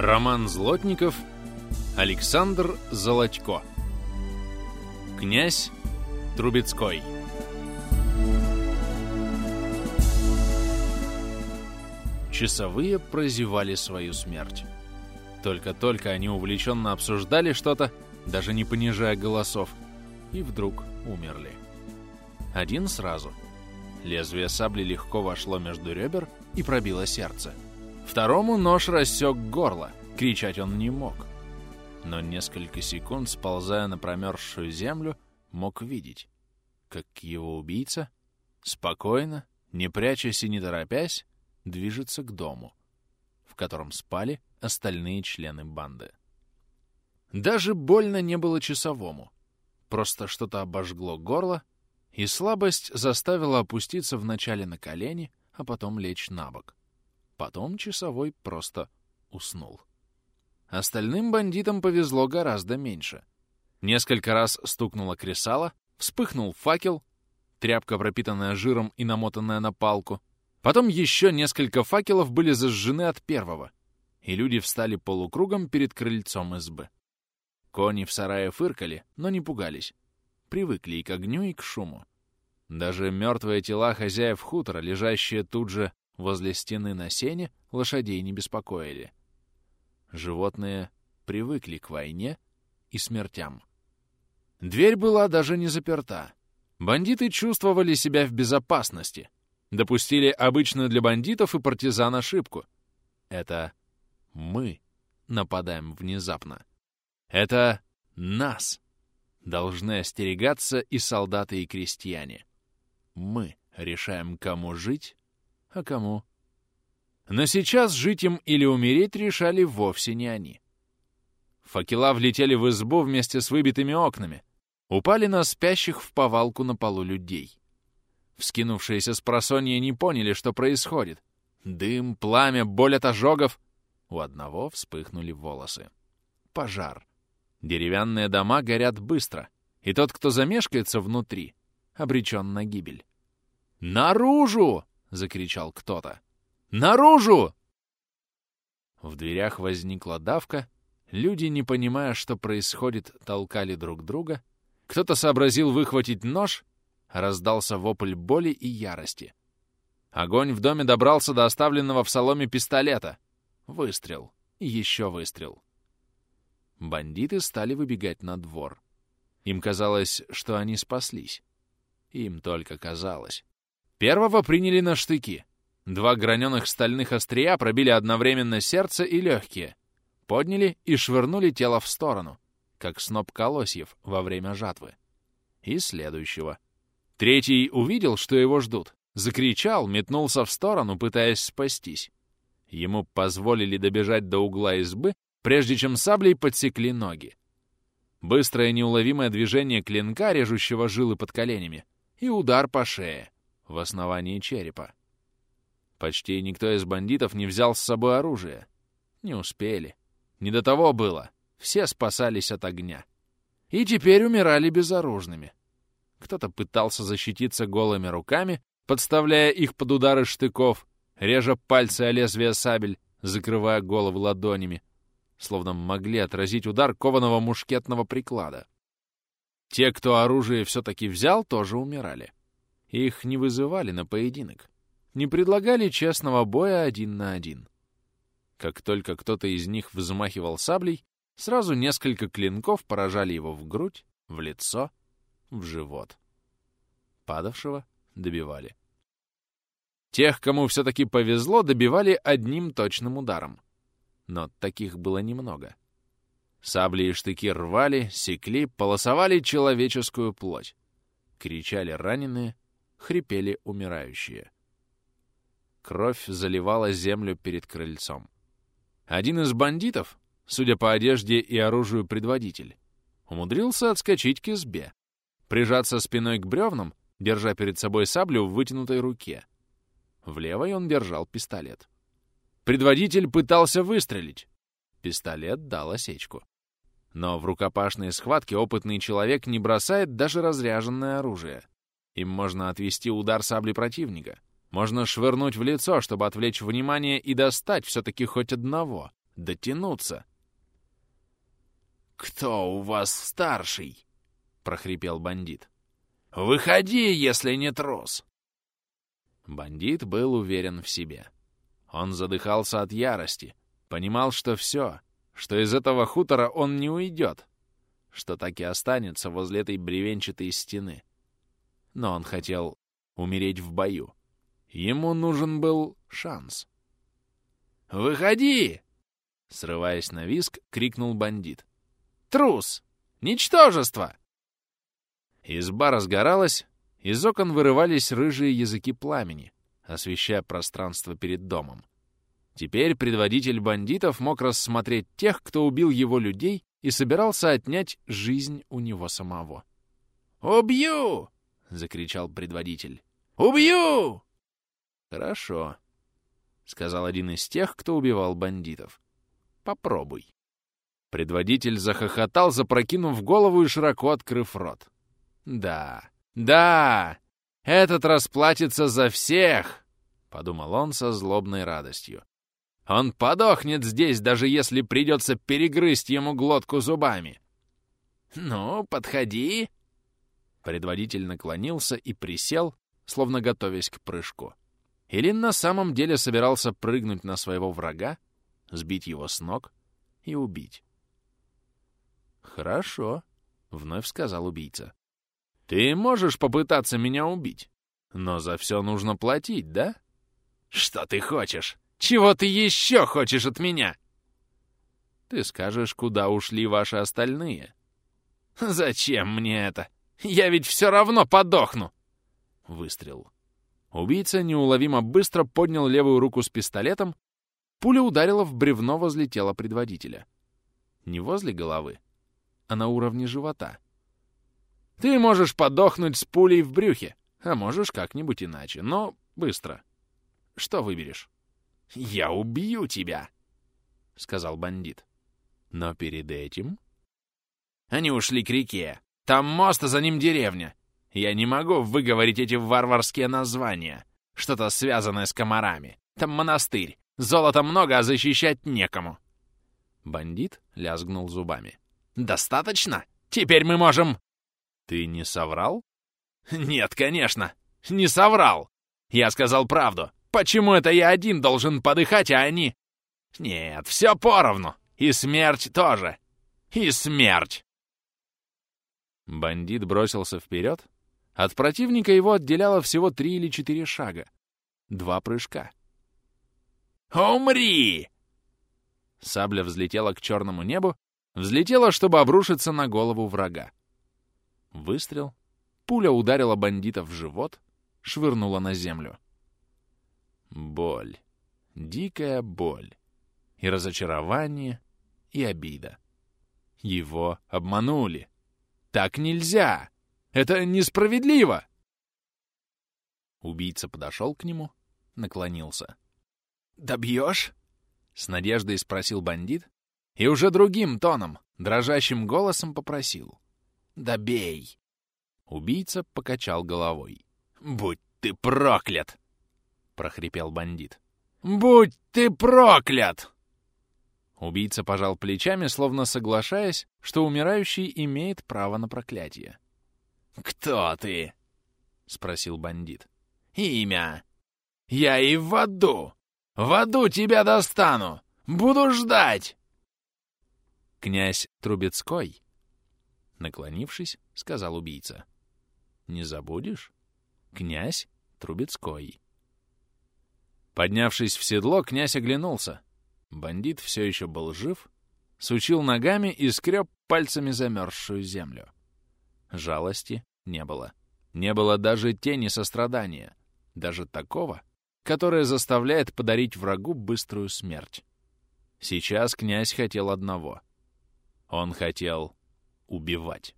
Роман Злотников, Александр Золотько. Князь Трубецкой. Часовые прозевали свою смерть. Только-только они увлеченно обсуждали что-то, даже не понижая голосов, и вдруг умерли. Один сразу. Лезвие сабли легко вошло между ребер и пробило сердце. Второму нож рассек горло, кричать он не мог. Но несколько секунд, сползая на промерзшую землю, мог видеть, как его убийца спокойно, не прячась и не торопясь, движется к дому, в котором спали остальные члены банды. Даже больно не было часовому. Просто что-то обожгло горло, и слабость заставила опуститься вначале на колени, а потом лечь на бок. Потом часовой просто уснул. Остальным бандитам повезло гораздо меньше. Несколько раз стукнуло кресало, вспыхнул факел, тряпка, пропитанная жиром и намотанная на палку. Потом еще несколько факелов были зажжены от первого, и люди встали полукругом перед крыльцом избы. Кони в сарае фыркали, но не пугались. Привыкли и к огню, и к шуму. Даже мертвые тела хозяев хутора, лежащие тут же возле стены на сене, лошадей не беспокоили. Животные привыкли к войне и смертям. Дверь была даже не заперта. Бандиты чувствовали себя в безопасности. Допустили обычную для бандитов и партизан ошибку. Это мы нападаем внезапно. Это нас должны остерегаться и солдаты, и крестьяне. Мы решаем, кому жить, а кому... Но сейчас жить им или умереть решали вовсе не они. Факела влетели в избу вместе с выбитыми окнами, упали на спящих в повалку на полу людей. Вскинувшиеся с просонья не поняли, что происходит. Дым, пламя, боль от ожогов. У одного вспыхнули волосы. Пожар. Деревянные дома горят быстро, и тот, кто замешкается внутри, обречен на гибель. «Наружу!» — закричал кто-то. «Наружу!» В дверях возникла давка, люди, не понимая, что происходит, толкали друг друга. Кто-то сообразил выхватить нож, раздался вопль боли и ярости. Огонь в доме добрался до оставленного в соломе пистолета. Выстрел. Еще выстрел. Бандиты стали выбегать на двор. Им казалось, что они спаслись. Им только казалось. Первого приняли на штыки. Два граненых стальных острия пробили одновременно сердце и легкие. Подняли и швырнули тело в сторону, как сноп колосьев во время жатвы. И следующего. Третий увидел, что его ждут. Закричал, метнулся в сторону, пытаясь спастись. Ему позволили добежать до угла избы, прежде чем саблей подсекли ноги. Быстрое неуловимое движение клинка, режущего жилы под коленями, и удар по шее в основании черепа. Почти никто из бандитов не взял с собой оружие. Не успели. Не до того было. Все спасались от огня. И теперь умирали безоружными. Кто-то пытался защититься голыми руками, подставляя их под удары штыков, режа пальцы о лезвие сабель, закрывая головы ладонями, словно могли отразить удар кованого мушкетного приклада. Те, кто оружие все-таки взял, тоже умирали. Их не вызывали на поединок. Не предлагали честного боя один на один. Как только кто-то из них взмахивал саблей, сразу несколько клинков поражали его в грудь, в лицо, в живот. Падавшего добивали. Тех, кому все-таки повезло, добивали одним точным ударом. Но таких было немного. Сабли и штыки рвали, секли, полосовали человеческую плоть. Кричали раненые, хрипели умирающие. Кровь заливала землю перед крыльцом. Один из бандитов, судя по одежде и оружию предводитель, умудрился отскочить к избе, прижаться спиной к бревнам, держа перед собой саблю в вытянутой руке. В левой он держал пистолет. Предводитель пытался выстрелить. Пистолет дал осечку. Но в рукопашной схватке опытный человек не бросает даже разряженное оружие. Им можно отвести удар сабли противника. Можно швырнуть в лицо, чтобы отвлечь внимание и достать все-таки хоть одного, дотянуться. «Кто у вас старший?» — прохрипел бандит. «Выходи, если не трус!» Бандит был уверен в себе. Он задыхался от ярости, понимал, что все, что из этого хутора он не уйдет, что так и останется возле этой бревенчатой стены. Но он хотел умереть в бою. Ему нужен был шанс. «Выходи!» Срываясь на виск, крикнул бандит. «Трус! Ничтожество!» Изба разгоралась, из окон вырывались рыжие языки пламени, освещая пространство перед домом. Теперь предводитель бандитов мог рассмотреть тех, кто убил его людей и собирался отнять жизнь у него самого. «Убью!» — закричал предводитель. «Убью!» «Хорошо», — сказал один из тех, кто убивал бандитов. «Попробуй». Предводитель захохотал, запрокинув голову и широко открыв рот. «Да, да, этот расплатится за всех!» — подумал он со злобной радостью. «Он подохнет здесь, даже если придется перегрызть ему глотку зубами!» «Ну, подходи!» Предводитель наклонился и присел, словно готовясь к прыжку. Илин на самом деле собирался прыгнуть на своего врага, сбить его с ног и убить. «Хорошо», — вновь сказал убийца. «Ты можешь попытаться меня убить, но за все нужно платить, да?» «Что ты хочешь? Чего ты еще хочешь от меня?» «Ты скажешь, куда ушли ваши остальные?» «Зачем мне это? Я ведь все равно подохну!» Выстрел. Убийца неуловимо быстро поднял левую руку с пистолетом, пуля ударила в бревно возле тела предводителя. Не возле головы, а на уровне живота. Ты можешь подохнуть с пулей в брюхе, а можешь как-нибудь иначе, но быстро. Что выберешь? «Я убью тебя!» — сказал бандит. Но перед этим... Они ушли к реке. Там мост, а за ним деревня. Я не могу выговорить эти варварские названия. Что-то связанное с комарами. Там монастырь. Золота много, а защищать некому. Бандит лязгнул зубами. «Достаточно? Теперь мы можем...» «Ты не соврал?» «Нет, конечно. Не соврал. Я сказал правду. Почему это я один должен подыхать, а они...» «Нет, все поровну. И смерть тоже. И смерть!» Бандит бросился вперед, от противника его отделяло всего три или четыре шага. Два прыжка. «Умри!» Сабля взлетела к черному небу, взлетела, чтобы обрушиться на голову врага. Выстрел. Пуля ударила бандита в живот, швырнула на землю. Боль. Дикая боль. И разочарование, и обида. Его обманули. Так нельзя! Это несправедливо!» Убийца подошел к нему, наклонился. «Добьешь?» — с надеждой спросил бандит и уже другим тоном, дрожащим голосом попросил. «Добей!» Убийца покачал головой. «Будь ты проклят!» — прохрипел бандит. «Будь ты проклят!» Убийца пожал плечами, словно соглашаясь, что умирающий имеет право на проклятие. «Кто ты?» — спросил бандит. «Имя. Я и в аду. В аду тебя достану. Буду ждать!» «Князь Трубецкой?» Наклонившись, сказал убийца. «Не забудешь? Князь Трубецкой». Поднявшись в седло, князь оглянулся. Бандит все еще был жив, сучил ногами и скреб пальцами замерзшую землю. Жалости не было. Не было даже тени сострадания, даже такого, которое заставляет подарить врагу быструю смерть. Сейчас князь хотел одного. Он хотел убивать.